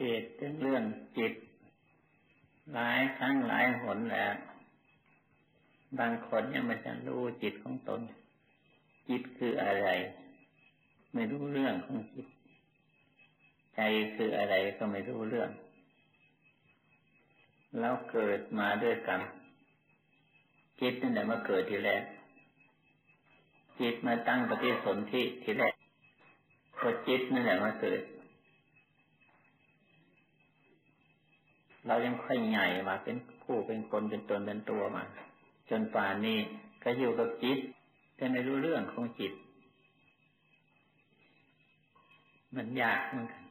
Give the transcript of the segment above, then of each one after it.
ทศเรื่องจิต หลายครั้งหลายหนแล้ว บางคนยังไม่จะรู้จิตของตน จิตคืออะไร ไม่รู้เรื่องของจิต ใจคืออะไรก็ไม่รู้เรื่อง แล้วเกิดมาด้วยกันจิตนั่นแหละมาเกิดทีแรก จิตมาตั้งปฏิสนธิทีแรกก็จิตนั่นแหละมาเกิด เรายังค่อยใหญ่มาเป็นผู้เป็นคนเป็นตนเป็นตัวมา จนป่านนี้ก็อยู่กับจิตแต่ไม่รู้เรื่องของจิต มันยากเหมือนกัน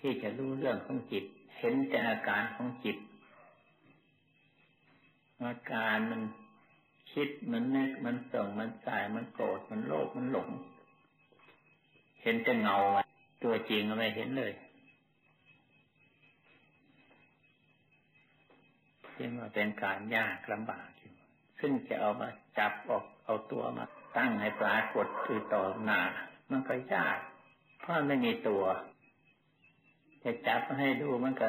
ที่จะรู้เรื่องของจิต เห็นแต่อาการของจิต อาการมันคิดมันนึกมันส่งมันสายมันโกรธมันโลภมันหลง เห็นแต่เงาตัวจริงไม่เห็นเลย จึงว่าเป็นการยากลำบากอยู่ ซึ่งจะเอามาจับออกเอาตัวมา ตั้งให้ปรากฏคือต่อหน้ามันก็ยาก เพราะไม่มีตัว จะจับให้ดูมันก็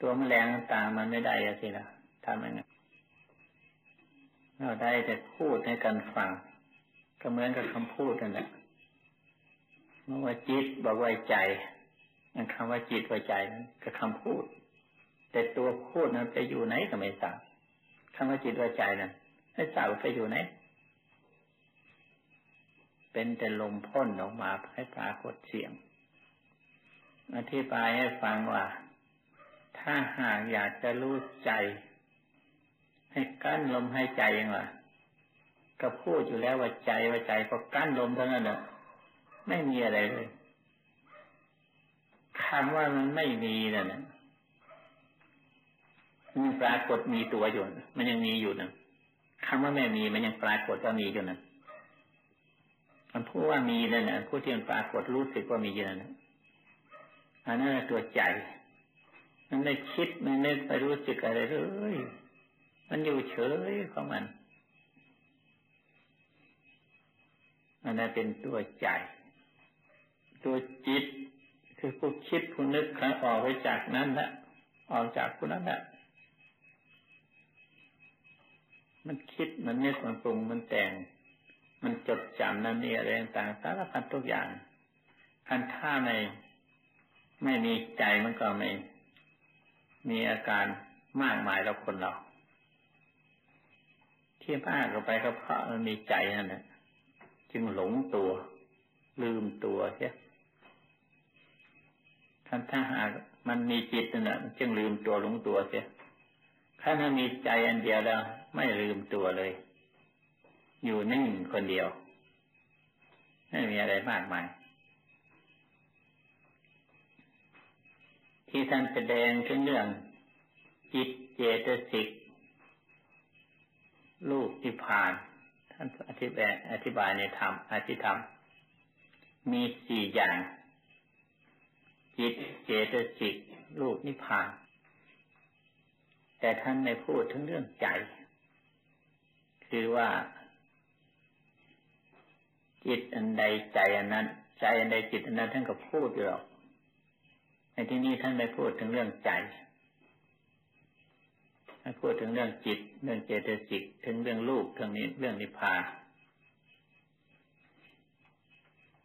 ตัวมแมลงต่างมันไม่ได้สิละทำยังไงเราได้แต่พูดให้กันฟัง ก็เหมือนกับคำพูดนั่นแหละเมื่อว่าจิตบอกว่าใจอันคำว่าจิตว่าใจนั้นก็คำพูด แต่ตัวพูดนั้นไปอยู่ไหนก็ไม่ทราบคำว่าจิตว่าใจนั้นไม่ทราบไปอยู่ไหน เป็นแต่ลมพ่นออกมาให้ปรากฏเสียง อธิบายให้ฟังว่า ถ้าหากอยากจะรู้ใจ ให้กั้นลมให้ใจเองว่าก็พูดอยู่แล้วว่าใจว่าใจก็กั้นลมเท่านั้นแหละไม่มีอะไรเลยคำว่ามันไม่มีนั่น มันปรากฏมีตัวอยู่มันยังมีอยู่นะคำว่าไม่มีมันยังปรากฏว่ามีอยู่นะมันพูดว่ามีนั่นนะผู้ที่มันปรากฏรู้สึกว่ามีอยู่นั่นอันนั้นตัวใจ มันไม่คิดมันไม่ไปรู้สึกอะไรเลยมันอยู่เฉยของมันอันนั้นเป็นตัวใจ ตัวจิต คือผู้คิดผู้นึกออกไปจากนั้นแหละออกจากผู้นั้นแหละ มันคิดมันนึกมันปรุงมันแต่ง มันจดจำนั่นนี่อะไรต่างสารพัดทุกอย่างคันท่าในไม่มีใจมันก็ไม่มีอาการมากมายแล้วคนเราที่มากเข้าไปก็เพราะมันมีใจนั่นแหละจึงหลงตัว ลืมตัวใช่ท่านถ้าหากมันมีจิตนั่นแหละจึงลืมตัวหลงตัวเสียถ้ามันมีใจอันเดียวแล้ว ไม่ลืมตัวเลย อยู่นิ่งคนเดียว ไม่มีอะไรมากมาย ที่ท่านแสดงถึงเรื่อง จิตเจตสิกลูกที่ผ่าน ท่านอธิบายอธิบายในธรรมอธิธรรม มีสี่อย่าง จิตเจตสิกลูกนิพพาน แต่ท่านไม่พูดถึงเรื่องใจ คือว่า จิตอันใดใจอันนั้น ใจอันใดจิตอันนั้นท่านก็พูดอยู่หรอกในที่นี้ท่านไม่พูดถึงเรื่องใจท่านพูดถึงเรื่องจิต เรื่องเจตสิกถึงเรื่องรูปเรื่องนี้เรื่องนิพพาน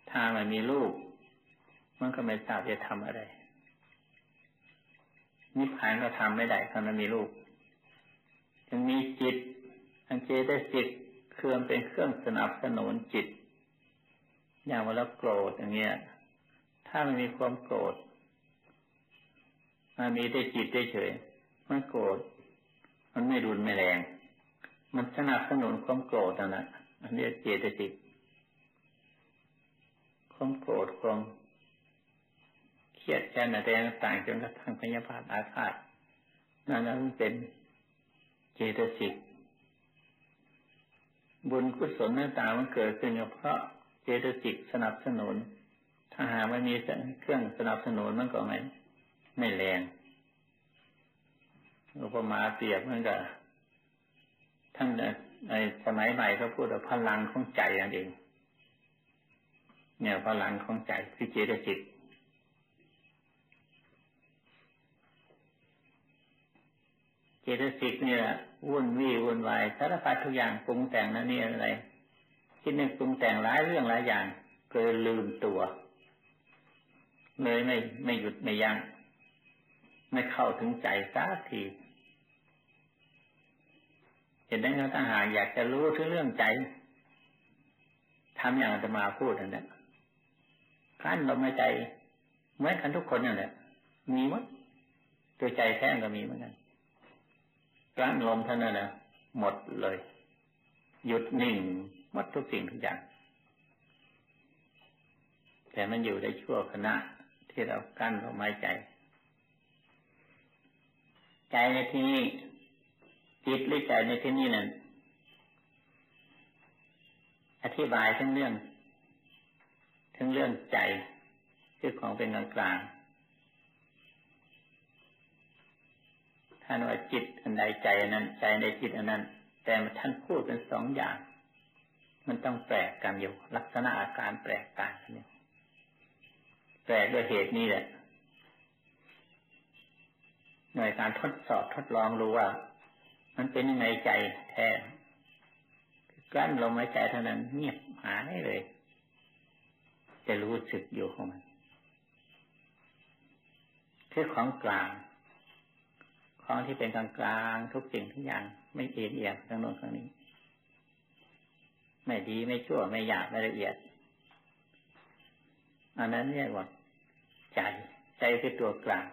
ถ้ามันมีรูปมันก็ไม่ทราบจะทำอะไร นิพพานก็ทำไม่ได้ถ้ามันมีรูปยังมีจิต อันเจตสิกคือมันเป็นเครื่องสนับสนุนจิต อย่างเวลาโกรธอย่างเงี้ย ถ้ามันมีความโกรธมันมีได้จิตได้เฉยมันโกรธมันไม่รุนไม่แรง มันสนับสนุนความโกรธนั่นแหละอันนี้เจตสิกความโกรธความเครียดแค้นอะไรต่างจนกระทั่งพยาบาทอาฆาตนั่นนั้นเป็นเจตสิก บุญกุศลต่างๆมันเกิดขึ้นเพราะเจตสิกสนับสนุน ถ้าหากไม่มีเครื่องสนับสนุนมันก็ไม่ไม่แรงอุปมาเปรียบเหมือนกับท่านในสมัยใหม่เขาพูดว่าพลังของใจอย่างเอง เนี่ยพลังของใจคือเจตสิกเจตสิกเนี่ย วุ่นวี่วุ่นวายสารพัดทุกอย่างปรุงแต่งนั่นนี่อะไร คิดนึกปรุงแต่งหลายเรื่องหลายอย่างเกินลืมตัว เลยไม่ไม่หยุดไม่ยัง้งไม่เข้าถึงใจสักทีเห็นได้ไงถ้าหากอยากจะรู้ถึงเรื่องใจทำอย่างจะมาพูดนั่นแหละขั้นลมหายใจเหมือนกันทุกคนนั่นแหละมีมั้งตัวใจแท้ก็มีเหมือนกัน กลั้นลมเท่านั้นนะหมดเลย หยุดนิ่งหมดทุกสิ่งทุกอย่าง แต่มันอยู่ในชั่วขณะที่เรากั้นลมหายใจ ใจในที่นี้จิตหรือใจในที่นี้นั่นอธิบายทั้งเรื่อง ทั้งเรื่องใจคือของเป็นกลางกลางานว่าจิตอันใดใจอันนั้น ใจในจิตอันนั้น แต่ท่านพูดเป็นสองอย่าง มันต้องแปลกกันอยู่ ลักษณะอาการแปลกกันนี่แปลกด้วยเหตุนี้แหละหน่วยการทดสอบทดลองรู้ว่า มันเป็นยังไงใจแท้กลั้นลมหายใจเท่านั้นเงียบหายเลย จะรู้สึกอยู่ของมันคือของกลาง ของที่เป็นกลางกลางทุกสิ่งทุกอย่างไม่เอียงเอียงทั้งโน้นทั้งนี้ ไม่ดีไม่ชั่วไม่หยาบไม่ละเอียด อันนั้นเรียกว่าใจใจคือตัวกลาง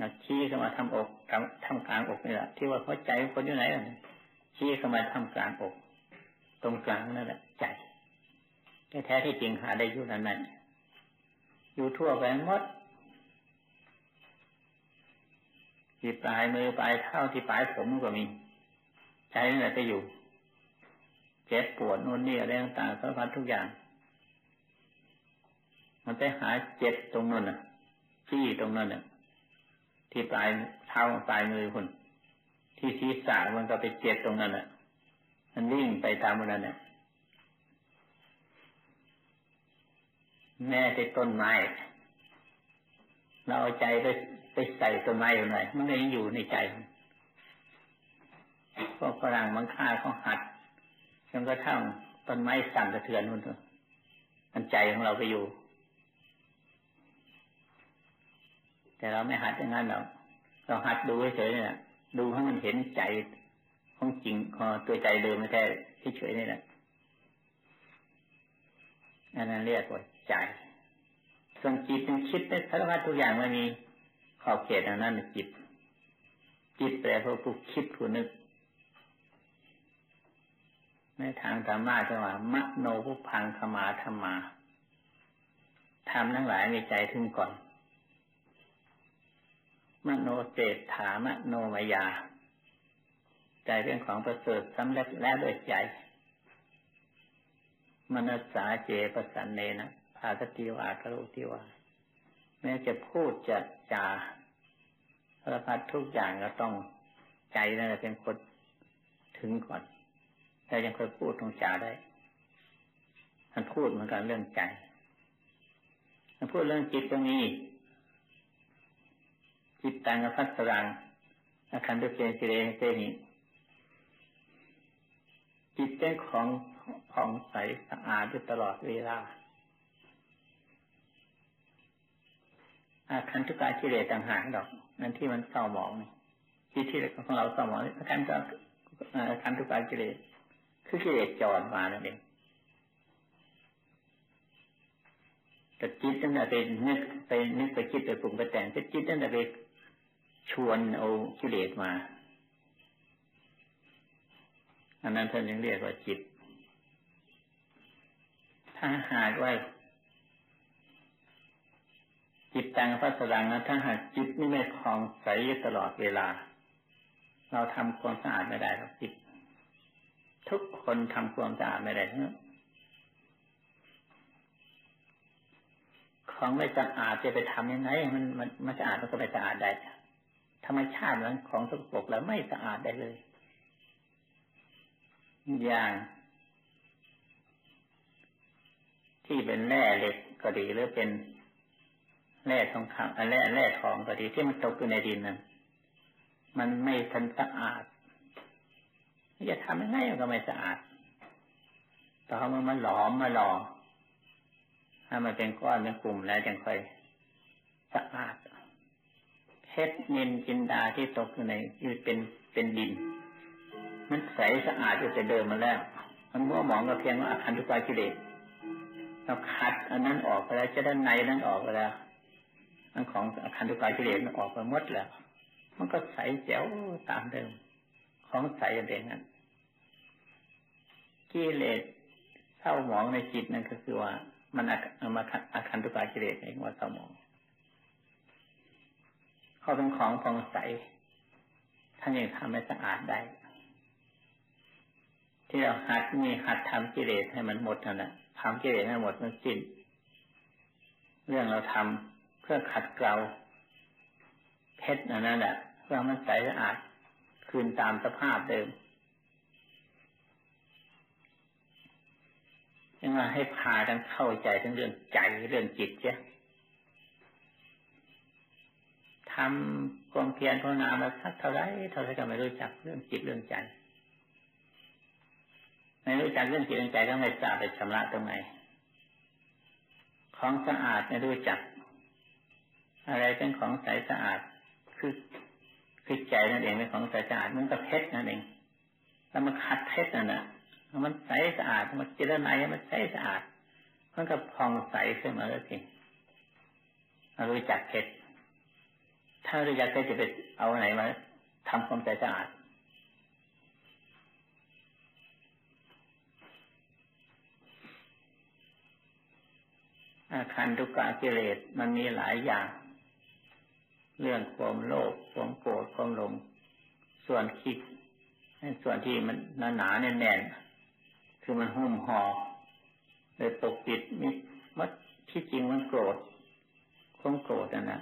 นะชี้เข้ามาทำอกทำทำกลางอกนี่แหละที่ว่าเขาใจคนอยู่ไหนอะชี้เข้ามาทำกลางอก ตรงกลางนั่นแหละใจแท้ที่จริงหาได้อยู่นั้นนั่นอยู่ทั่วไปหมด ที่ปลายมือปลายเท้าที่ปลายผมก็มี ใจนั่นแหละไปอยู่ เจ็บปวดนู่นนี่อะไรต่างๆสารพัดทุกอย่าง มันไปหาเจ็บตรงนั้นน่ะที่ตรงนั้นน่ะ ที่ปลายเท้าปลายมือคนที่ศีรษะมันก็ไปเจ็บตรงนั้นน่ะ มันวิ่งไปตามมันั้นน่ะแม่ที่ต้นไม้เราเอาใจไป ไปใส่ต้นไม้อยู่หน่อยมันก็ยังอยู่ในใจพวกฝรั่งมังค่าเขาหัดจนกระทั่งต้นไม้สั่นสะเทือนนู่นเถอะมันใจของเราไปอยู่ แต่เราไม่หัดอย่างนั้นเราเราหัดดูเฉยๆนี่ยดูให้มันเห็นใจของจริงของตัวใจเดิมไม่แท้เฉยๆนี่แหละอันนั้นเรียกว่าใจส่วนจิตมันคิดได้สารพัดทุกอย่างมันมี ขอบเขตอันนั้นจิต จิตแปลว่าผู้คิดผู้นึกในทางธรรมะจะว่ามโนผู้พังขมาธรรมาทำทั้งหลายมีใจถึงก่อน มโนเจตถามโนมายา ใจเป็นของประเสริฐสำเร็จแล้วด้วยใจ มนัสสาเจปสันเนนะภาคติวากรุติวา แม้จะพูดจะจาสารพัดทุกอย่างก็ต้องใจนั่นแหละเป็นคนถึงก่อนแต่ยังเคยพูดตรงจาได้ท่านพูดเหมือนกันเรื่องใจท่านพูดเรื่องจิตตรงนี้จิตตังอภัสรังอาคันตุเกสิเรเตหิจิตเป็นของผ่องใสสะอาดอยู่ตลอดเวลา คันทุกากิเลสต่างหากดอก นั่นที่มันเศร้าหมองที่ที่ของเราเศร้าหมองอาการก็อาคันทุกากิเลสคือกิเลสจรมานั่นเองแต่จิตนั่นแหละไปนึกไปนึกไปคิดไปปรุงไปแต่งแต่จิตนั่นแหละไปชวนเอากิเลสมาอันนั้นท่านยังเรียกว่าจิต ถ้าหากว่า จิตตังพัสดังนะถ้าหากจิตนี่ไม่คลองใสตลอดเวลา เราทำความสะอาดไม่ได้หรอกจิต ทุกคนทำความสะอาดไม่ได้ทั้งของไม่สะอาดจะไปทำยังไงมันมันมันสะอาดมันก็ไม่สะอาดได้ธรรมชาตินั้นของสกปรกแล้วไม่สะอาดได้เลย อย่าง ที่เป็นแร่เหล็กก็ดีหรือเป็น แร่ทองคำแร่แร่ทองก็ดีที่มันตกอยู่ในดินนั้นมันไม่ทันสะอาดจะทำยังไงก็ไม่สะอาดต่อมามันหลอมมาหล่อถ้ามันเป็นก้อนเป็นกลุ่มแล้วจึงค่อยสะอาดเพชรนินจินดาที่ตกอยู่ในคือเป็นเป็นดิน มันใสสะอาดอยู่แต่เดิมมาแล้ว มันมัวหมองก็เพียงว่าอาคันทุกายกิเลสเราขัดอันนั้นออกไปแล้วจะด้านในนั้นออกไปแล้ว อันของอาคันทุกายกิเลสมันออกไปหมดแล้ว มันก็ใสแจ๋วตามเดิม ของใสอย่างเด่นนั้นกิเลสเศร้าหมองในจิตนั่นก็คือว่า มันอามาอาคันตุกากิเลสเองว่าเศร้าหมองเขาเป็นของฟองใสท่านยังทำให้สะอาดได้ ที่เราหัดมีหัดทำกิเลสให้มันหมดนั่นแหละทำกิเลสให้หมดมันสิ้น เรื่องเราทำ เพื่อขัดเกลาเพชรนั่นแหละเพื่อมันใสสะอาดคืนตามสภาพเดิมยังมาให้พากันเข้าใจทั้งเรื่องใจเรื่องจิตเจ้ทำความเพียรภาวนามาสักเท่าไรเท่าไรก็ไม่รู้จักเรื่องจิตเรื่องใจไม่รู้จักเรื่องจิตเรื่องใจก็ไม่ทราบไปชำระตรงไหนของสะอาดไม่รู้จัก อะไรเป็นของใสสะอาด คือคือใจนั่นเองเป็นของใสสะอาดมันก็เพชรนั่นเองแล้วมันขัดเพชรนั่นแหะมันใสสะอาดมันเจริญไหนมันใสสะอาดมันก็พองใสขึ้นมาแล้วสิเรารู้จักเพชรถ้ารู้จักเพชรจะไปเอาไหนมาทำความใสสะอาดอาคันตุกากิเลสมันมีหลายอย่าง เรื่องความโลภความโกรธความหลง ส่วนคิดส่วนที่มันหนาๆแน่นๆคือมันหุ้มห่อเลยปกปิดมิมัดที่จริงมันโกรธความโกรธน่ะ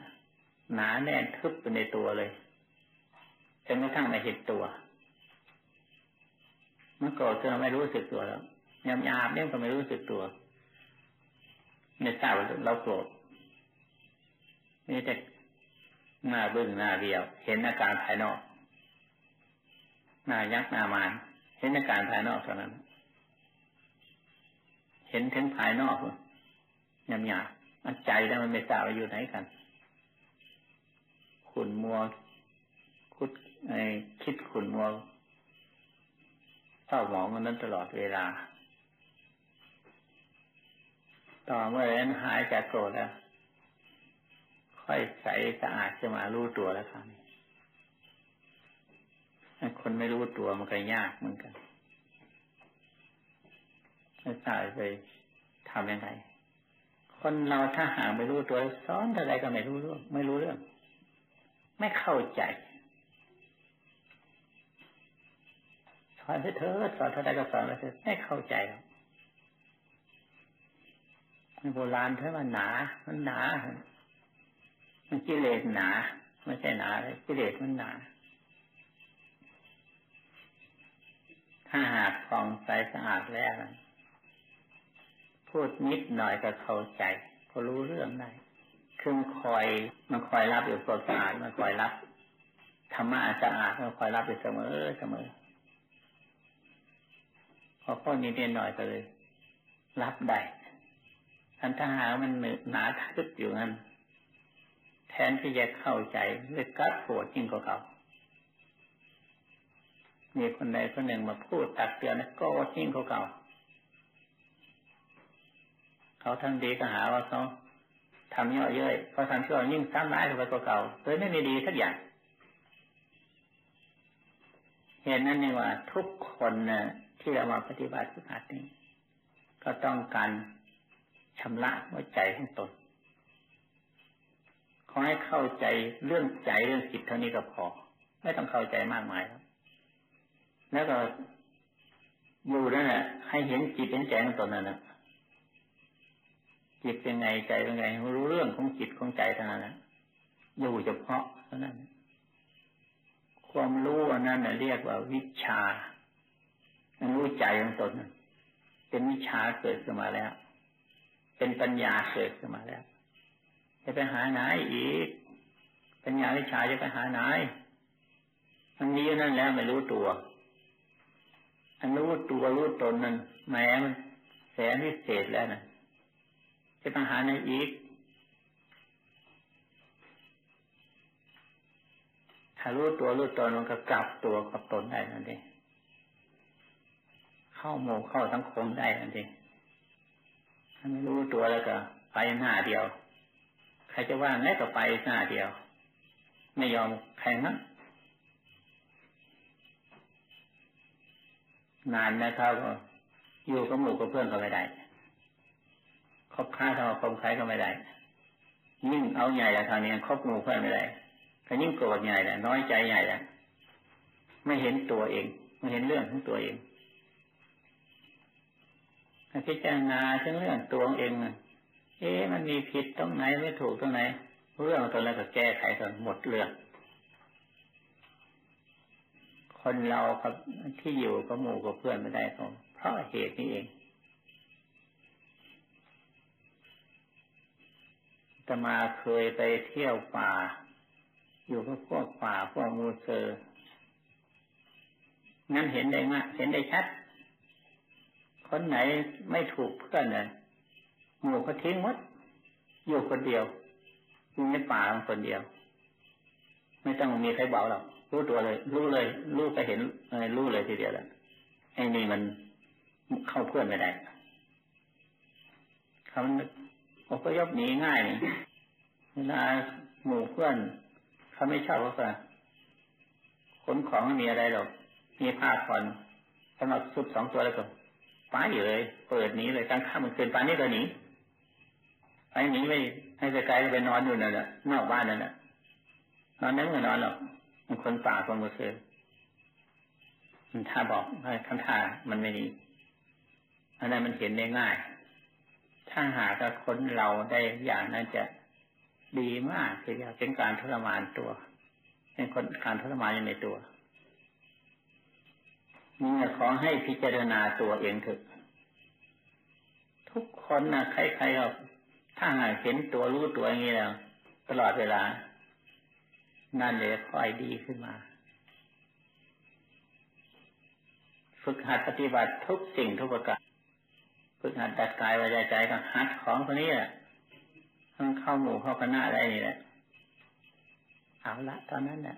หนาแน่นทึบอยู่ในตัวเลยจนกระทั่งไม่เห็นตัวมันโกรธจนไม่รู้สึกตัวแล้วยามยาบเนี่ยก็ไม่รู้สึกตัวในทราบว่าเราโกรธนี่แต่ หน้าบึ้งหน้าเดียว เห็นอาการภายนอกหน้ายักหน้ามานเห็นอาการภายนอกเท่านั้น เห็นถึงภายนอกยำหยาอันใจแล้วมันไม่ทราบว่าอยู่ไหนกัน ขุนมัวคุดไอคิดขุนมัวเศร้าหมองมันนั้นตลอดเวลา ต่อเมื่อนั้นหายจากโกรธแล้ว ค่อยใสสะอาดจะมารู้ตัวแล้วครับคนไม่รู้ตัวมันก็ยากเหมือนกันไม่ทราบไปทำยังไง คนเราถ้าหาไม่รู้ตัวสอนอะไรก็ไม่รู้เรื่องไม่รู้เรื่อง ไม่เข้าใจสอนเธอสอนเท่าไรก็สอนแล้วเธอไม่เข้าใจหรอกโบราณเธอมันหนา มันหนา กิเลสหนา ไม่ใช่หนาเลยกิเลสมันหนา ถ้าหากฟองใสสะอาดแล้ว พูดนิดหน่อยก็เข้าใจก็รู้เรื่องได้คือมันคอยมันคอยรับอยู่ความสะอาดมันคอยรับธรรมะสะอาดมันคอยรับอยู่เสมอเสมอพอพ้อนิดหน่อยก็เลย รับได้ทันถ้าหามันหนาทึบอยู่งั้น ทนที่จะเข้าใจเลยกัดปวดยิ่งกว่าเก่ามีคนใดคนหนึ่งมาพูดตักเตือนนะก็ยิ่งเขาเก่าเขาทั้งดีก็หาว่าเขาทำเยอะเย้ยเขาทำชั่วยิ่งซ้ำร้ายเข้าไปกว่าเก่าเลยไม่มีดีสักอย่างเห็นนั่นนี่ว่าทุกคนนะที่เรามาปฏิบัติฝึกหัดนี้ก็ต้องการชำระหัวใจของตน อให้เข้าใจเรื่องใจเรื่องจิตเท่านี้ก็พอ ไม่ต้องเข้าใจมากมายครับแล้วก็อยู่นั่นแหละให้เห็นจิตเป็นใจของตนนั่นแหละจิตเป็นไงใจเป็นไงรู้เรื่องของจิตของใจเท่านั้นแหละอยู่เฉพาะเท่านั้น ความรู้อันนั้นเรียกว่าวิชารู้ใจของตนเป็นวิชาเกิดขึ้นมาแล้ว เป็นปัญญาเกิดขึ้นมาแล้ว จะไปหาไหนอีก ปัญญาวิชาจะไปหาไหนมันมีอยู่นั่นแล้วไม่รู้ตัว อันรู้ตัวรู้ตนนั้นแม้มันแสนพิเศษแล้วนะจะมาหาในอีก ถ้ารู้ตัวรู้ตนมันก็กลับตัวกับตนได้นั่นเองเข้าโมเข้าสังคมได้นั่นเองถ้าไม่รู้ตัวแล้วก็ไปหน้าเดียว รจะว่าไงก็ไปหน้าเดียว ไม่ยอมแข่งนะนานนะครับอยู่กับหมู่กับเพื่อนก็ไม่ได้คบค้าทำคมใครก็ไม่ได้ ยิ่งเอาใหญ่ล้วทางนี้คบหมู่เพื่อนไม่ได้ก็ยิ่งโกรธใหญ่ละน้อยใจใหญ่ละไม่เห็นตัวเอง ไม่เห็นเรื่องของตัวเองพิจารณาถึงเรื่องตัวเอง เอ๊ะมันมีผิดตรงไหนไม่ถูกตรงไหน เรื่องตรงนั้นก็แก้ไขจนหมดเรื่องคนเรากับที่อยู่กับหมู่กับเพื่อนไม่ได้ก็เพราะเหตุนี้เองตมาเคยไปเที่ยวป่า อยู่กับพวกป่าพวกมูเซอร์งั้นเห็นได้มากเห็นได้ชัด คนไหนไม่ถูกเพื่อนเลย หมู่ก็ทิ้งหมดอยู่คนเดียวอยู่ในป่าคนเดียว ไม่ต้องมีใครบอกหรอกรู้ตัวเลย รู้เลย รู้ไปเห็นรู้เลยทีเดียวแล้วไอ้นี่มันเข้าเพื่อนไม่ได้เขาอพยพหนีง่ายเวลาหมู่เพื่อนเขาไม่ชอบก็ขนของไม่มีอะไรหรอกมีผ้าผ่อนสำหรับสุดสองตัวแล้วก็ป้าอยู่เลย เปิดหนีเลยกลางค่ำมันคืนป้านี่ก็หนี ไปหนีไปให้ไปไกลไปนอนอยู่นั่นแหละนอกบ้านนั่นแหละนอนนั้นก็นอนหรอกมันคนป่าคนมือเสือมันถ้าบอกท่านท่ามันไม่ดีอันนั้นมันเห็นได้ง่าย ถ้าหากคนเราได้อย่างนั้นจะดีมากคือเป็นการทรมานตัว เป็นคนการทรมานอยู่ในตัวนี่ขอให้พิจารณาตัวเองเถอะทุกคนนะใครๆก็ ถ้าหากเห็นตัวรู้ตัวอย่างนี้แล้วตลอดเวลา นั่นเลยค่อยดีขึ้นมา ฝึกหัดปฏิบัติทุกสิ่งทุกประการฝึกหัดดัดกายวาจาใจก็หัดของคนนี้แหละทั้งเข้าหมู่เข้าคณะอะไรนี่แหละเอาละตอนนั้นแหละ